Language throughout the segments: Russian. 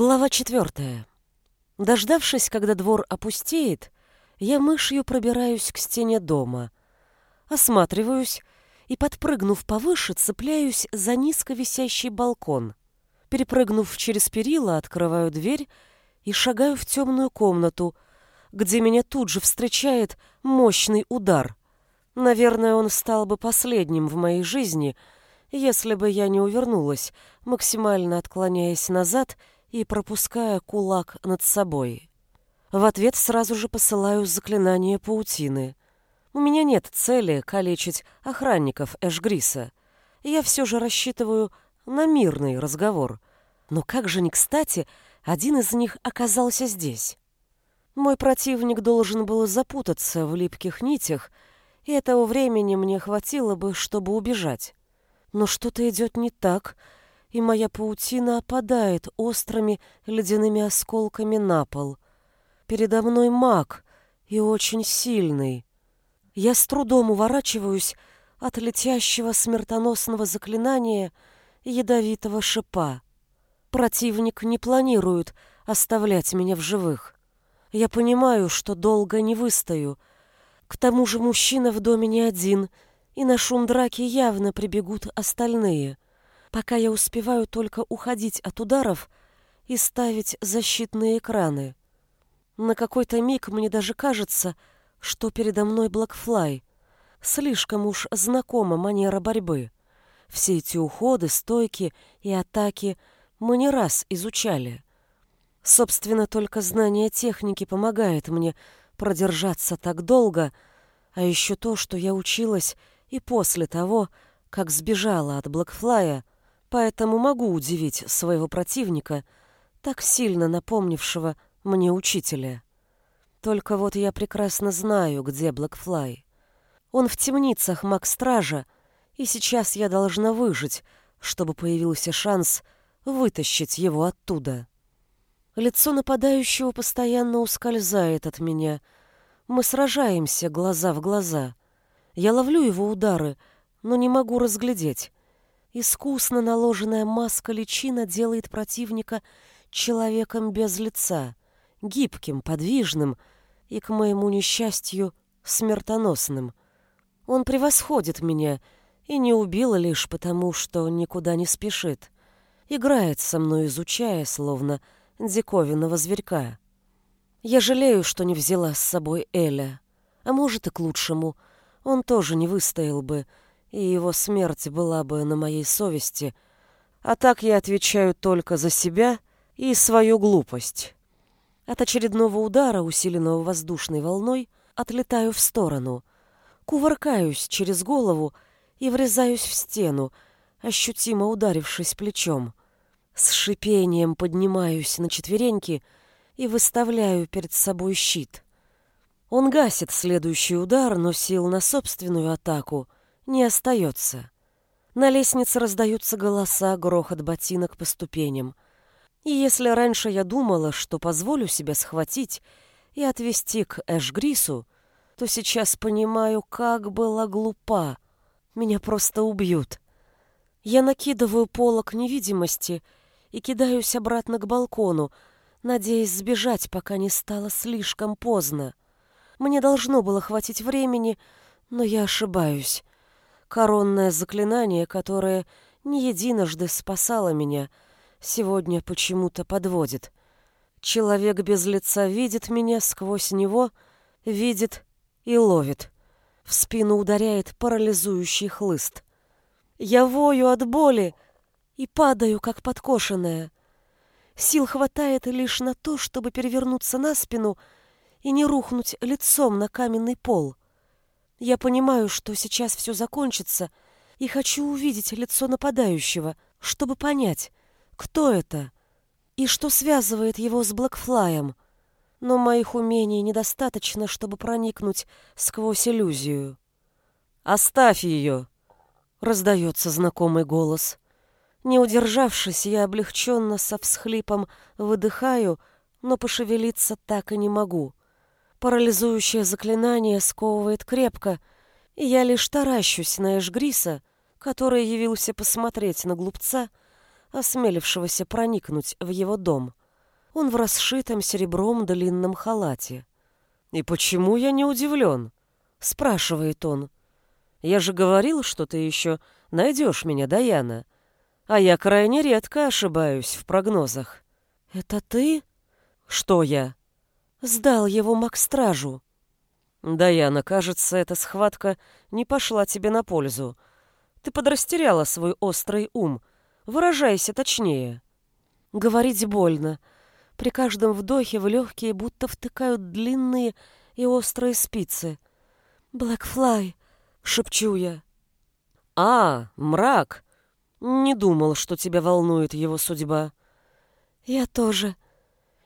Глава четвертая. Дождавшись, когда двор опустеет, я мышью пробираюсь к стене дома. Осматриваюсь и, подпрыгнув повыше, цепляюсь за низко висящий балкон. Перепрыгнув через перила, открываю дверь и шагаю в темную комнату, где меня тут же встречает мощный удар. Наверное, он стал бы последним в моей жизни, если бы я не увернулась, максимально отклоняясь назад и пропуская кулак над собой. В ответ сразу же посылаю заклинание паутины. У меня нет цели калечить охранников Эшгриса. Я все же рассчитываю на мирный разговор. Но как же не кстати, один из них оказался здесь. Мой противник должен был запутаться в липких нитях, и этого времени мне хватило бы, чтобы убежать. Но что-то идет не так — и моя паутина опадает острыми ледяными осколками на пол. Передо мной маг, и очень сильный. Я с трудом уворачиваюсь от летящего смертоносного заклинания ядовитого шипа. Противник не планирует оставлять меня в живых. Я понимаю, что долго не выстою. К тому же мужчина в доме не один, и на шум драки явно прибегут остальные — пока я успеваю только уходить от ударов и ставить защитные экраны. На какой-то миг мне даже кажется, что передо мной Блэкфлай. Слишком уж знакома манера борьбы. Все эти уходы, стойки и атаки мы не раз изучали. Собственно, только знание техники помогает мне продержаться так долго, а еще то, что я училась и после того, как сбежала от Блэкфлая, поэтому могу удивить своего противника, так сильно напомнившего мне учителя. Только вот я прекрасно знаю, где Блэкфлай. Он в темницах маг-стража, и сейчас я должна выжить, чтобы появился шанс вытащить его оттуда. Лицо нападающего постоянно ускользает от меня. Мы сражаемся глаза в глаза. Я ловлю его удары, но не могу разглядеть, Искусно наложенная маска личина делает противника человеком без лица, гибким, подвижным и, к моему несчастью, смертоносным. Он превосходит меня и не убил лишь потому, что никуда не спешит. Играет со мной, изучая, словно диковинного зверька. Я жалею, что не взяла с собой Эля. А может и к лучшему. Он тоже не выстоял бы, и его смерть была бы на моей совести, а так я отвечаю только за себя и свою глупость. От очередного удара, усиленного воздушной волной, отлетаю в сторону, кувыркаюсь через голову и врезаюсь в стену, ощутимо ударившись плечом. С шипением поднимаюсь на четвереньки и выставляю перед собой щит. Он гасит следующий удар, но сил на собственную атаку — не остается. На лестнице раздаются голоса, грохот ботинок по ступеням. И если раньше я думала, что позволю себя схватить и отвести к Эшгрису, то сейчас понимаю, как была глупа. Меня просто убьют. Я накидываю полок невидимости и кидаюсь обратно к балкону, надеясь сбежать, пока не стало слишком поздно. Мне должно было хватить времени, но я ошибаюсь. Коронное заклинание, которое не единожды спасало меня, сегодня почему-то подводит. Человек без лица видит меня сквозь него, видит и ловит. В спину ударяет парализующий хлыст. Я вою от боли и падаю, как подкошенная. Сил хватает лишь на то, чтобы перевернуться на спину и не рухнуть лицом на каменный пол. Я понимаю, что сейчас все закончится, и хочу увидеть лицо нападающего, чтобы понять, кто это и что связывает его с Блэкфлаем. Но моих умений недостаточно, чтобы проникнуть сквозь иллюзию. «Оставь ее!» — раздается знакомый голос. Не удержавшись, я облегченно со всхлипом выдыхаю, но пошевелиться так и не могу. Парализующее заклинание сковывает крепко, и я лишь таращусь на Эшгриса, который явился посмотреть на глупца, осмелившегося проникнуть в его дом. Он в расшитом серебром длинном халате. «И почему я не удивлен?» — спрашивает он. «Я же говорил, что ты еще найдешь меня, Даяна. А я крайне редко ошибаюсь в прогнозах». «Это ты?» «Что я?» «Сдал его Макстражу». «Даяна, кажется, эта схватка не пошла тебе на пользу. Ты подрастеряла свой острый ум. Выражайся точнее». Говорить больно. При каждом вдохе в легкие будто втыкают длинные и острые спицы. «Блэкфлай!» — шепчу я. «А, мрак! Не думал, что тебя волнует его судьба». «Я тоже».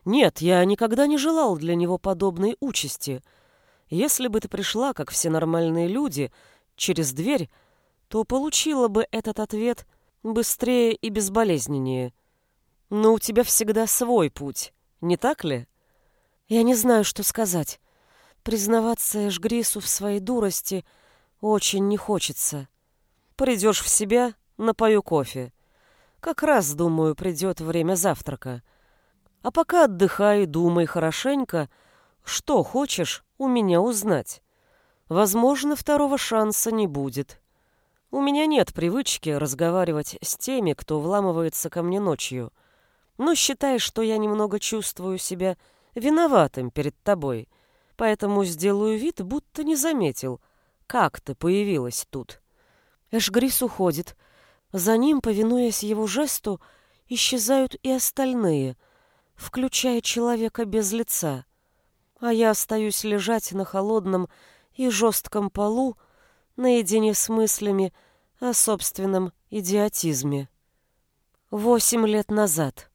«Нет, я никогда не желал для него подобной участи. Если бы ты пришла, как все нормальные люди, через дверь, то получила бы этот ответ быстрее и безболезненнее». Но у тебя всегда свой путь, не так ли? Я не знаю, что сказать. Признаваться Эшгрису в своей дурости очень не хочется. Придешь в себя, напою кофе. Как раз, думаю, придет время завтрака. А пока отдыхай и думай хорошенько, что хочешь у меня узнать. Возможно, второго шанса не будет. У меня нет привычки разговаривать с теми, кто вламывается ко мне ночью — но считай, что я немного чувствую себя виноватым перед тобой, поэтому сделаю вид, будто не заметил, как ты появилась тут. Эшгрис уходит. За ним, повинуясь его жесту, исчезают и остальные, включая человека без лица. А я остаюсь лежать на холодном и жестком полу, наедине с мыслями о собственном идиотизме. Восемь лет назад.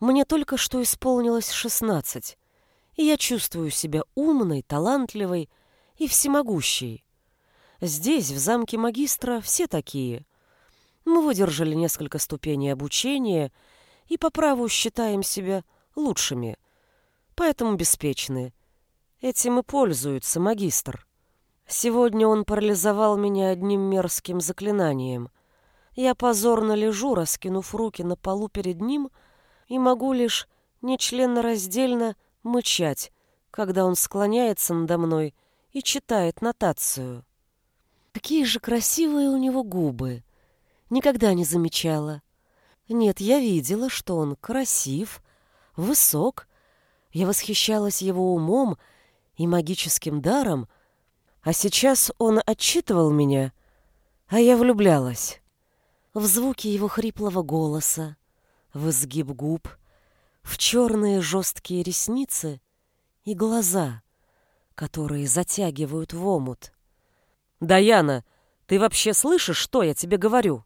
Мне только что исполнилось шестнадцать, и я чувствую себя умной, талантливой и всемогущей. Здесь, в замке магистра, все такие. Мы выдержали несколько ступеней обучения и по праву считаем себя лучшими, поэтому беспечны. Этим и пользуется магистр. Сегодня он парализовал меня одним мерзким заклинанием. Я позорно лежу, раскинув руки на полу перед ним — и могу лишь нечленораздельно мычать, когда он склоняется надо мной и читает нотацию. Какие же красивые у него губы! Никогда не замечала. Нет, я видела, что он красив, высок. Я восхищалась его умом и магическим даром, а сейчас он отчитывал меня, а я влюблялась. В звуки его хриплого голоса, в изгиб губ, в черные жесткие ресницы и глаза, которые затягивают в омут. «Даяна, ты вообще слышишь, что я тебе говорю?»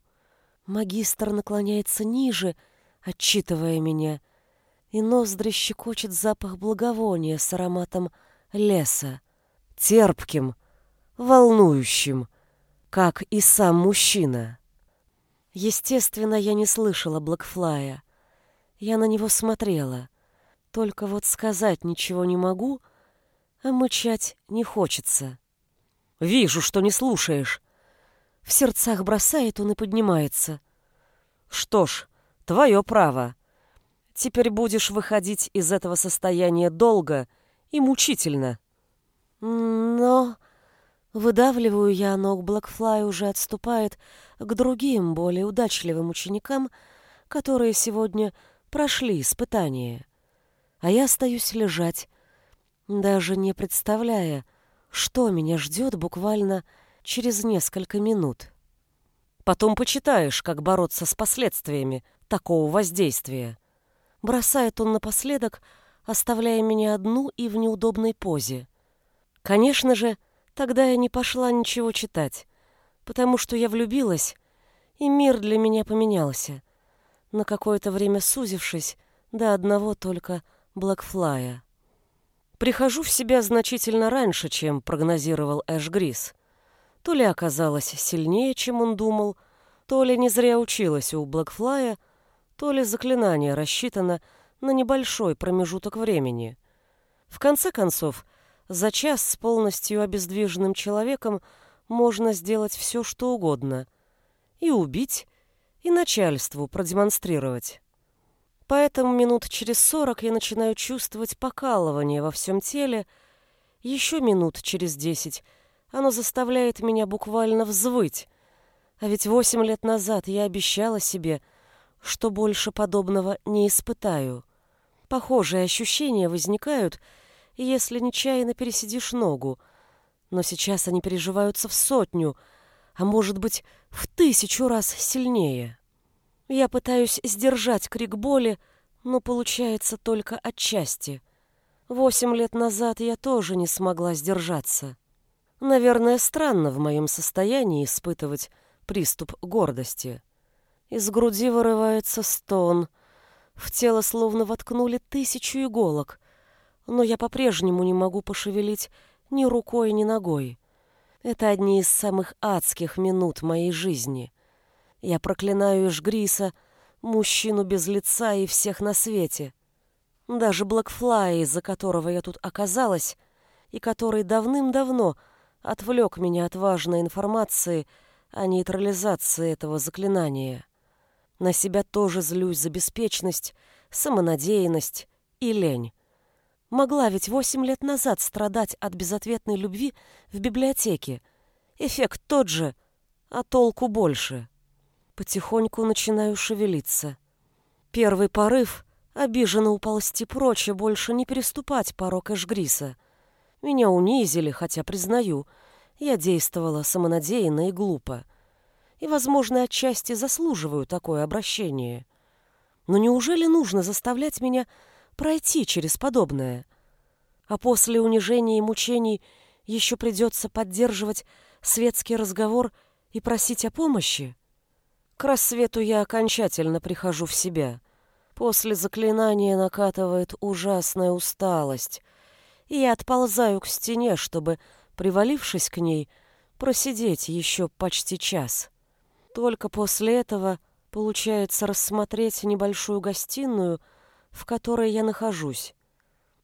Магистр наклоняется ниже, отчитывая меня, и ноздри щекочет запах благовония с ароматом леса, терпким, волнующим, как и сам мужчина. Естественно, я не слышала Блэкфлая. Я на него смотрела. Только вот сказать ничего не могу, а мычать не хочется. «Вижу, что не слушаешь». В сердцах бросает он и поднимается. «Что ж, твое право. Теперь будешь выходить из этого состояния долго и мучительно». «Но...» Выдавливаю я, но Блэкфлай уже отступает к другим, более удачливым ученикам, которые сегодня прошли испытание. А я остаюсь лежать, даже не представляя, что меня ждет буквально через несколько минут. Потом почитаешь, как бороться с последствиями такого воздействия. Бросает он напоследок, оставляя меня одну и в неудобной позе. Конечно же, Тогда я не пошла ничего читать, потому что я влюбилась, и мир для меня поменялся, на какое-то время сузившись до одного только Блэкфлая. Прихожу в себя значительно раньше, чем прогнозировал Эш Грис. То ли оказалась сильнее, чем он думал, то ли не зря училась у Блэкфлая, то ли заклинание рассчитано на небольшой промежуток времени. В конце концов, за час с полностью обездвиженным человеком можно сделать все, что угодно. И убить, и начальству продемонстрировать. Поэтому минут через сорок я начинаю чувствовать покалывание во всем теле, еще минут через десять оно заставляет меня буквально взвыть. А ведь восемь лет назад я обещала себе, что больше подобного не испытаю. Похожие ощущения возникают, если нечаянно пересидишь ногу, но сейчас они переживаются в сотню, а может быть, в тысячу раз сильнее. Я пытаюсь сдержать крик боли, но получается только отчасти. Восемь лет назад я тоже не смогла сдержаться. Наверное, странно в моем состоянии испытывать приступ гордости. Из груди вырывается стон. В тело словно воткнули тысячу иголок, но я по-прежнему не могу пошевелить ни рукой, ни ногой. Это одни из самых адских минут моей жизни. Я проклинаю Эшгриса, мужчину без лица и всех на свете. Даже Блэкфлай, из-за которого я тут оказалась, и который давным-давно отвлек меня от важной информации о нейтрализации этого заклинания. На себя тоже злюсь за беспечность, самонадеянность и лень. Могла ведь восемь лет назад страдать от безответной любви в библиотеке. Эффект тот же, а толку больше. Потихоньку начинаю шевелиться. Первый порыв — обиженно уползти прочь и больше не переступать порог Эшгриса. Меня унизили, хотя, признаю, я действовала самонадеянно и глупо. И, возможно, отчасти заслуживаю такое обращение. Но неужели нужно заставлять меня пройти через подобное? А после унижения и мучений еще придется поддерживать светский разговор и просить о помощи? К рассвету я окончательно прихожу в себя. После заклинания накатывает ужасная усталость, и я отползаю к стене, чтобы, привалившись к ней, просидеть еще почти час. Только после этого получается рассмотреть небольшую гостиную, в которой я нахожусь.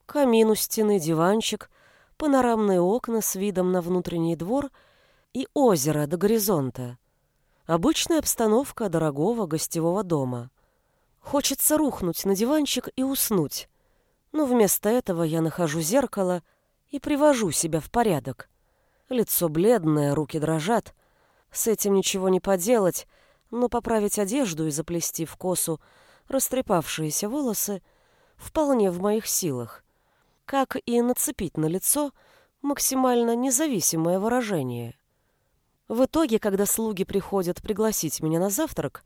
Камин у стены, диванчик, панорамные окна с видом на внутренний двор и озеро до горизонта. Обычная обстановка дорогого гостевого дома. Хочется рухнуть на диванчик и уснуть. Но вместо этого я нахожу зеркало и привожу себя в порядок. Лицо бледное, руки дрожат. С этим ничего не поделать, но поправить одежду и заплести в косу растрепавшиеся волосы вполне в моих силах. Как и нацепить на лицо максимально независимое выражение. В итоге, когда слуги приходят пригласить меня на завтрак,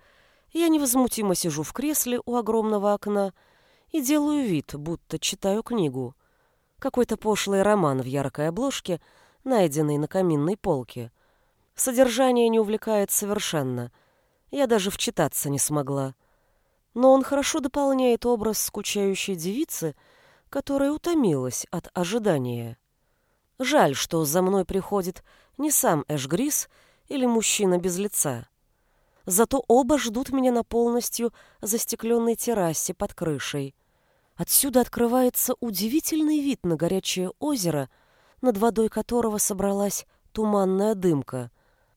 я невозмутимо сижу в кресле у огромного окна и делаю вид, будто читаю книгу. Какой-то пошлый роман в яркой обложке, найденный на каминной полке. Содержание не увлекает совершенно. Я даже вчитаться не смогла. Но он хорошо дополняет образ скучающей девицы, которая утомилась от ожидания. Жаль, что за мной приходит не сам Эшгрис или мужчина без лица. Зато оба ждут меня на полностью застекленной террасе под крышей. Отсюда открывается удивительный вид на горячее озеро, над водой которого собралась туманная дымка,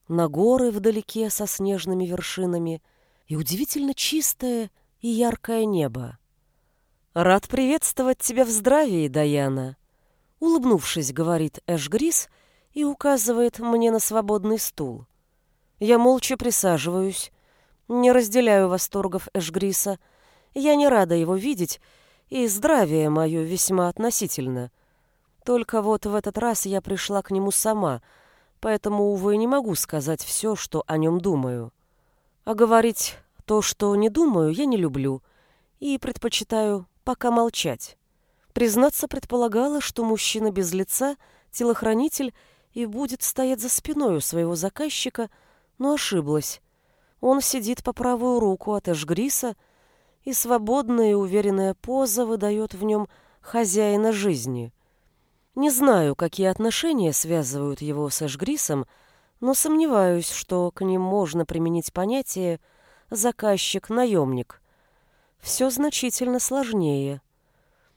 на горы вдалеке со снежными вершинами и удивительно чистое и яркое небо. «Рад приветствовать тебя в здравии, Даяна!» Улыбнувшись, говорит Эш Грис и указывает мне на свободный стул. Я молча присаживаюсь, не разделяю восторгов Эшгриса. Я не рада его видеть, и здравие мое весьма относительно. Только вот в этот раз я пришла к нему сама, поэтому, увы, не могу сказать все, что о нем думаю. А говорить то, что не думаю, я не люблю, и предпочитаю пока молчать. Признаться, предполагала, что мужчина без лица — телохранитель и будет стоять за спиной у своего заказчика, но ошиблась. Он сидит по правую руку от Эшгриса, и свободная и уверенная поза выдает в нем хозяина жизни. Не знаю, какие отношения связывают его с Эшгрисом, но сомневаюсь, что к ним можно применить понятие «заказчик-наемник». Все значительно сложнее.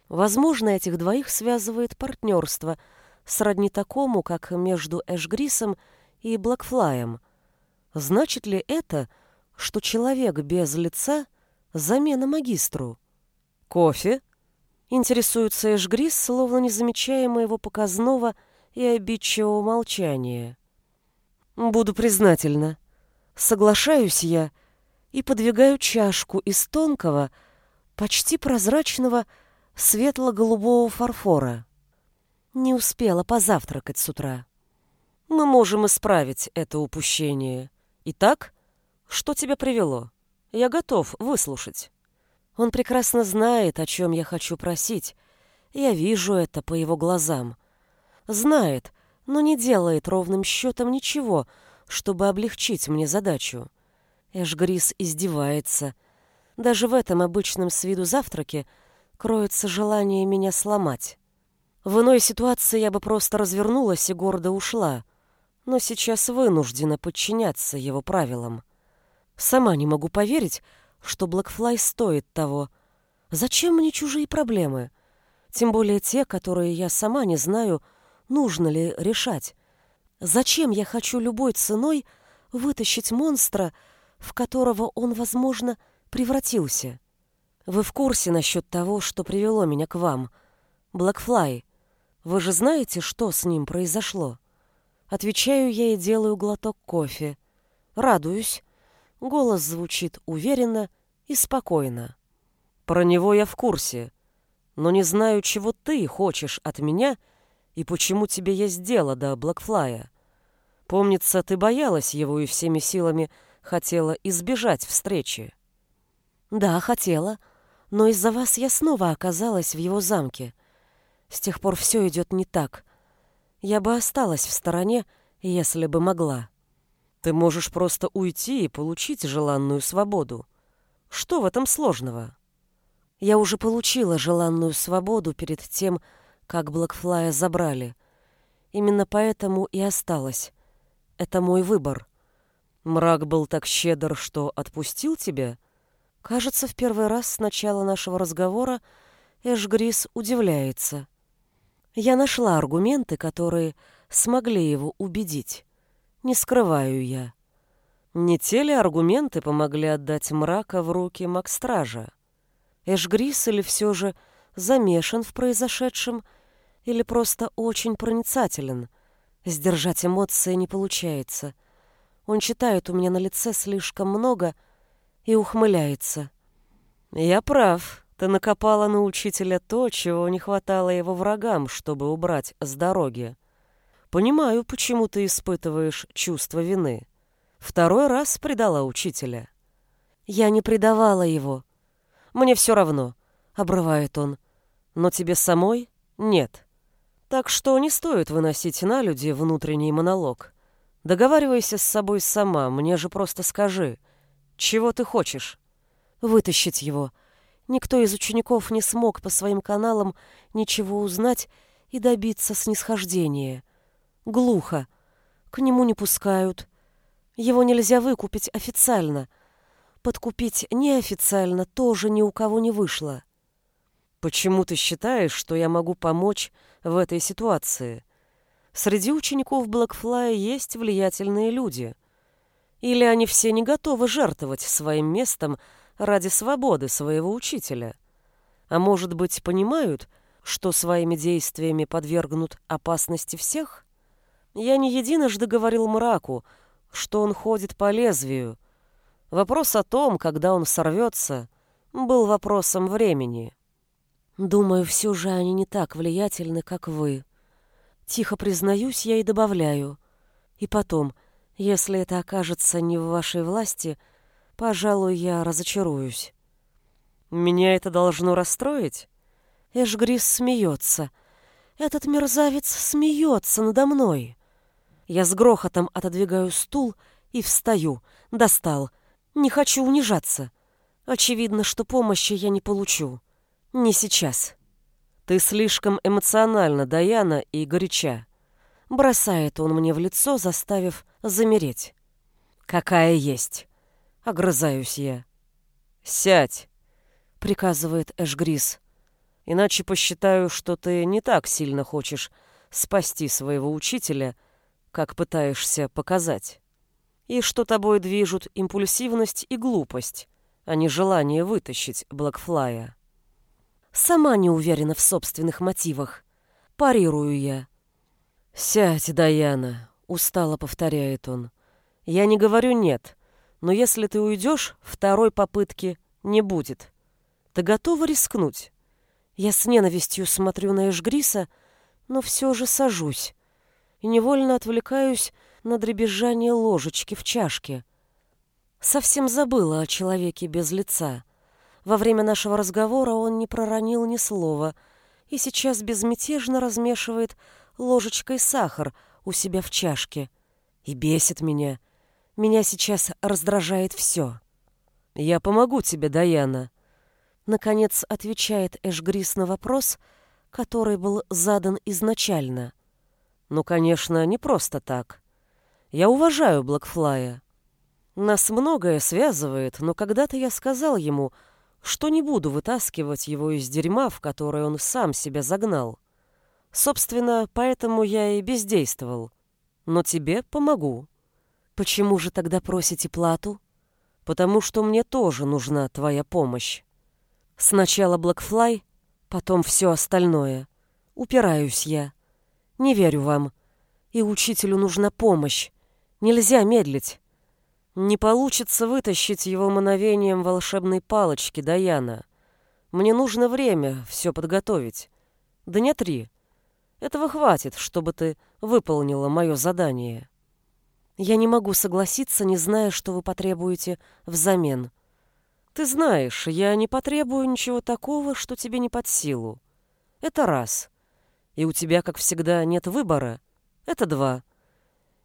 Возможно, этих двоих связывает партнерство, сродни такому, как между Эшгрисом и Блэкфлаем. Значит ли это, что человек без лица — замена магистру? Кофе? Интересуется Эшгрис, словно не замечая моего показного и обидчивого молчания. Буду признательна. Соглашаюсь я и подвигаю чашку из тонкого, почти прозрачного, светло-голубого фарфора. Не успела позавтракать с утра. Мы можем исправить это упущение. Итак, что тебя привело? Я готов выслушать. Он прекрасно знает, о чем я хочу просить. Я вижу это по его глазам. Знает, но не делает ровным счетом ничего, чтобы облегчить мне задачу. Эшгрис издевается. Даже в этом обычном с виду завтраке кроется желание меня сломать. В иной ситуации я бы просто развернулась и гордо ушла, но сейчас вынуждена подчиняться его правилам. Сама не могу поверить, что Блэкфлай стоит того. Зачем мне чужие проблемы? Тем более те, которые я сама не знаю, нужно ли решать. Зачем я хочу любой ценой вытащить монстра, в которого он, возможно, превратился? Вы в курсе насчет того, что привело меня к вам? Блэкфлай. Вы же знаете, что с ним произошло? Отвечаю я и делаю глоток кофе. Радуюсь. Голос звучит уверенно и спокойно. Про него я в курсе, но не знаю, чего ты хочешь от меня и почему тебе есть дело до Блэкфлая. Помнится, ты боялась его и всеми силами хотела избежать встречи. Да, хотела, но из-за вас я снова оказалась в его замке. С тех пор все идет не так. Я бы осталась в стороне, если бы могла. Ты можешь просто уйти и получить желанную свободу. Что в этом сложного? Я уже получила желанную свободу перед тем, как Блэкфлая забрали. Именно поэтому и осталась. Это мой выбор. Мрак был так щедр, что отпустил тебя? Кажется, в первый раз с начала нашего разговора Эшгрис удивляется. Я нашла аргументы, которые смогли его убедить. Не скрываю я. Не те ли аргументы помогли отдать мрака в руки Макстража? Эшгрис или все же замешан в произошедшем, или просто очень проницателен. Сдержать эмоции не получается. Он читает у меня на лице слишком много и ухмыляется. «Я прав. Ты накопала на учителя то, чего не хватало его врагам, чтобы убрать с дороги. Понимаю, почему ты испытываешь чувство вины. Второй раз предала учителя. Я не предавала его. Мне все равно, обрывает он. Но тебе самой нет. Так что не стоит выносить на люди внутренний монолог. Договаривайся с собой сама, мне же просто скажи, чего ты хочешь? Вытащить его. Никто из учеников не смог по своим каналам ничего узнать и добиться снисхождения. Глухо. К нему не пускают. Его нельзя выкупить официально. Подкупить неофициально тоже ни у кого не вышло. Почему ты считаешь, что я могу помочь в этой ситуации? Среди учеников Блэкфлая есть влиятельные люди. Или они все не готовы жертвовать своим местом ради свободы своего учителя? А может быть, понимают, что своими действиями подвергнут опасности всех? Я не единожды говорил мраку, что он ходит по лезвию. Вопрос о том, когда он сорвется, был вопросом времени. Думаю, все же они не так влиятельны, как вы. Тихо признаюсь я и добавляю. И потом, если это окажется не в вашей власти, пожалуй, я разочаруюсь. Меня это должно расстроить? Эшгрис смеется. Этот мерзавец смеется надо мной. Я с грохотом отодвигаю стул и встаю. Достал. Не хочу унижаться. Очевидно, что помощи я не получу. Не сейчас. Ты слишком эмоциональна, Даяна, и горяча. Бросает он мне в лицо, заставив замереть. Какая есть. Огрызаюсь я. Сядь, приказывает Эшгрис. Иначе посчитаю, что ты не так сильно хочешь спасти своего учителя, как пытаешься показать. И что тобой движут импульсивность и глупость, а не желание вытащить Блэкфлая. Сама не уверена в собственных мотивах. Парирую я. «Сядь, Даяна», — устало повторяет он. «Я не говорю «нет», но если ты уйдешь, второй попытки не будет. Ты готова рискнуть?» Я с ненавистью смотрю на Эшгриса, но все же сажусь и невольно отвлекаюсь на дребезжание ложечки в чашке. Совсем забыла о человеке без лица. Во время нашего разговора он не проронил ни слова и сейчас безмятежно размешивает ложечкой сахар у себя в чашке. И бесит меня. Меня сейчас раздражает все. «Я помогу тебе, Даяна», — наконец отвечает Эшгрис на вопрос, который был задан изначально. Ну, конечно, не просто так. Я уважаю Блэкфлая. Нас многое связывает, но когда-то я сказал ему, что не буду вытаскивать его из дерьма, в которое он сам себя загнал. Собственно, поэтому я и бездействовал. Но тебе помогу. Почему же тогда просите плату? Потому что мне тоже нужна твоя помощь. Сначала Блэкфлай, потом все остальное. Упираюсь я. Не верю вам. И учителю нужна помощь. Нельзя медлить. Не получится вытащить его мановением волшебной палочки, Даяна. Мне нужно время все подготовить. Дня три. Этого хватит, чтобы ты выполнила мое задание. Я не могу согласиться, не зная, что вы потребуете взамен. Ты знаешь, я не потребую ничего такого, что тебе не под силу. Это раз и у тебя, как всегда, нет выбора, это два.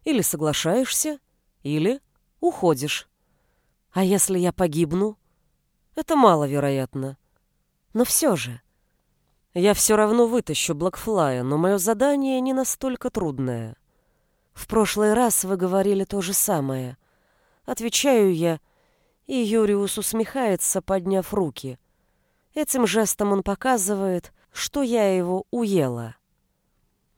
Или соглашаешься, или уходишь. А если я погибну? Это маловероятно. Но все же. Я все равно вытащу Блэкфлая, но мое задание не настолько трудное. В прошлый раз вы говорили то же самое. Отвечаю я, и Юриус усмехается, подняв руки. Этим жестом он показывает, что я его уела.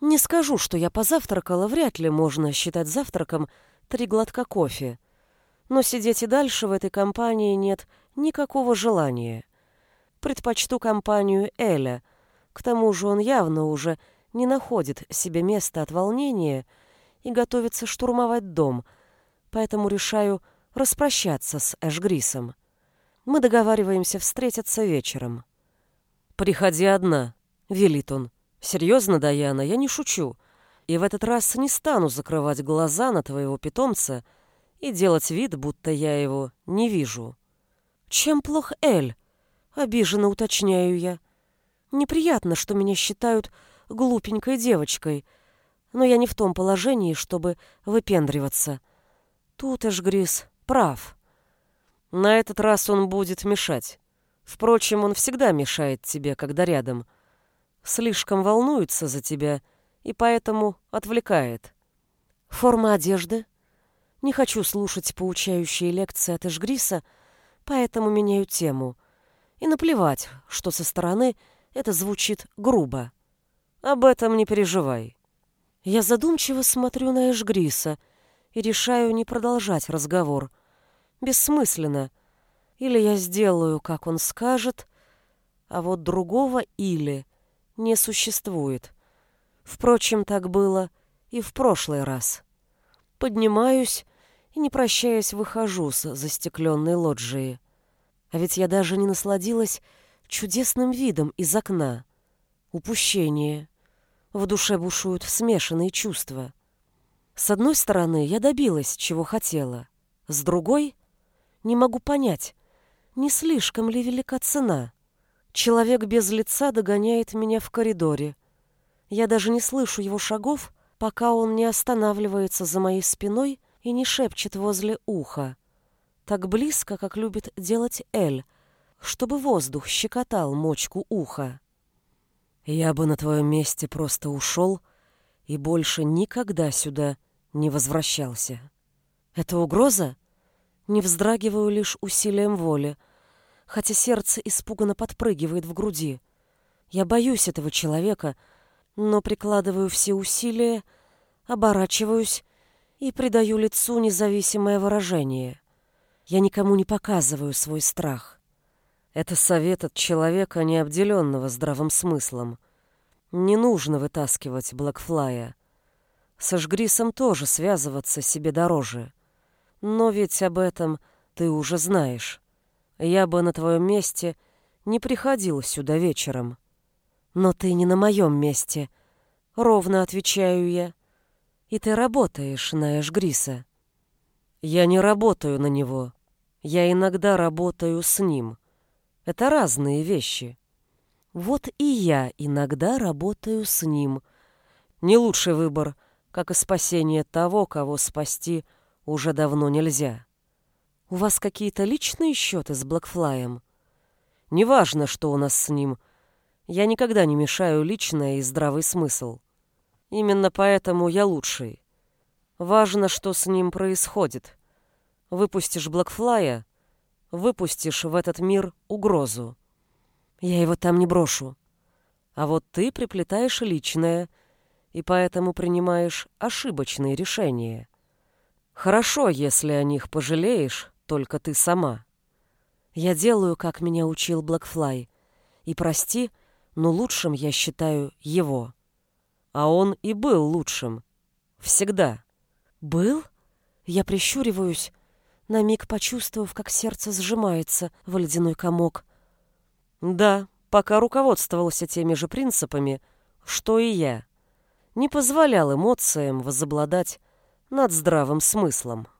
Не скажу, что я позавтракала, вряд ли можно считать завтраком три глотка кофе. Но сидеть и дальше в этой компании нет никакого желания. Предпочту компанию Эля. К тому же он явно уже не находит себе места от волнения и готовится штурмовать дом, поэтому решаю распрощаться с Эшгрисом. Мы договариваемся встретиться вечером. «Приходи одна», — велит он. Серьезно, Даяна, я не шучу. И в этот раз не стану закрывать глаза на твоего питомца и делать вид, будто я его не вижу. Чем плох Эль? Обиженно уточняю я. Неприятно, что меня считают глупенькой девочкой, но я не в том положении, чтобы выпендриваться. Тут Эшгрис прав. На этот раз он будет мешать. Впрочем, он всегда мешает тебе, когда рядом — слишком волнуется за тебя и поэтому отвлекает. Форма одежды. Не хочу слушать поучающие лекции от Эшгриса, поэтому меняю тему. И наплевать, что со стороны это звучит грубо. Об этом не переживай. Я задумчиво смотрю на Эшгриса и решаю не продолжать разговор. Бессмысленно. Или я сделаю, как он скажет, а вот другого или не существует. Впрочем, так было и в прошлый раз. Поднимаюсь и, не прощаясь, выхожу с застекленной лоджии. А ведь я даже не насладилась чудесным видом из окна. Упущение. В душе бушуют смешанные чувства. С одной стороны, я добилась, чего хотела. С другой, не могу понять, не слишком ли велика цена. Человек без лица догоняет меня в коридоре. Я даже не слышу его шагов, пока он не останавливается за моей спиной и не шепчет возле уха. Так близко, как любит делать Эль, чтобы воздух щекотал мочку уха. Я бы на твоем месте просто ушел и больше никогда сюда не возвращался. Это угроза? Не вздрагиваю лишь усилием воли, хотя сердце испуганно подпрыгивает в груди. Я боюсь этого человека, но прикладываю все усилия, оборачиваюсь и придаю лицу независимое выражение. Я никому не показываю свой страх. Это совет от человека, не обделенного здравым смыслом. Не нужно вытаскивать Блэкфлая. Со Жгрисом тоже связываться себе дороже. Но ведь об этом ты уже знаешь. Я бы на твоем месте не приходил сюда вечером. Но ты не на моем месте. Ровно отвечаю я. И ты работаешь на Эшгриса. Я не работаю на него. Я иногда работаю с ним. Это разные вещи. Вот и я иногда работаю с ним. Не лучший выбор, как и спасение того, кого спасти уже давно нельзя. У вас какие-то личные счеты с Блэкфлаем? Неважно, что у нас с ним. Я никогда не мешаю личное и здравый смысл. Именно поэтому я лучший. Важно, что с ним происходит. Выпустишь Блэкфлая — выпустишь в этот мир угрозу. Я его там не брошу. А вот ты приплетаешь личное, и поэтому принимаешь ошибочные решения. Хорошо, если о них пожалеешь, только ты сама. Я делаю, как меня учил Блэкфлай. И прости, но лучшим я считаю его. А он и был лучшим. Всегда. Был? Я прищуриваюсь, на миг почувствовав, как сердце сжимается в ледяной комок. Да, пока руководствовался теми же принципами, что и я. Не позволял эмоциям возобладать над здравым смыслом.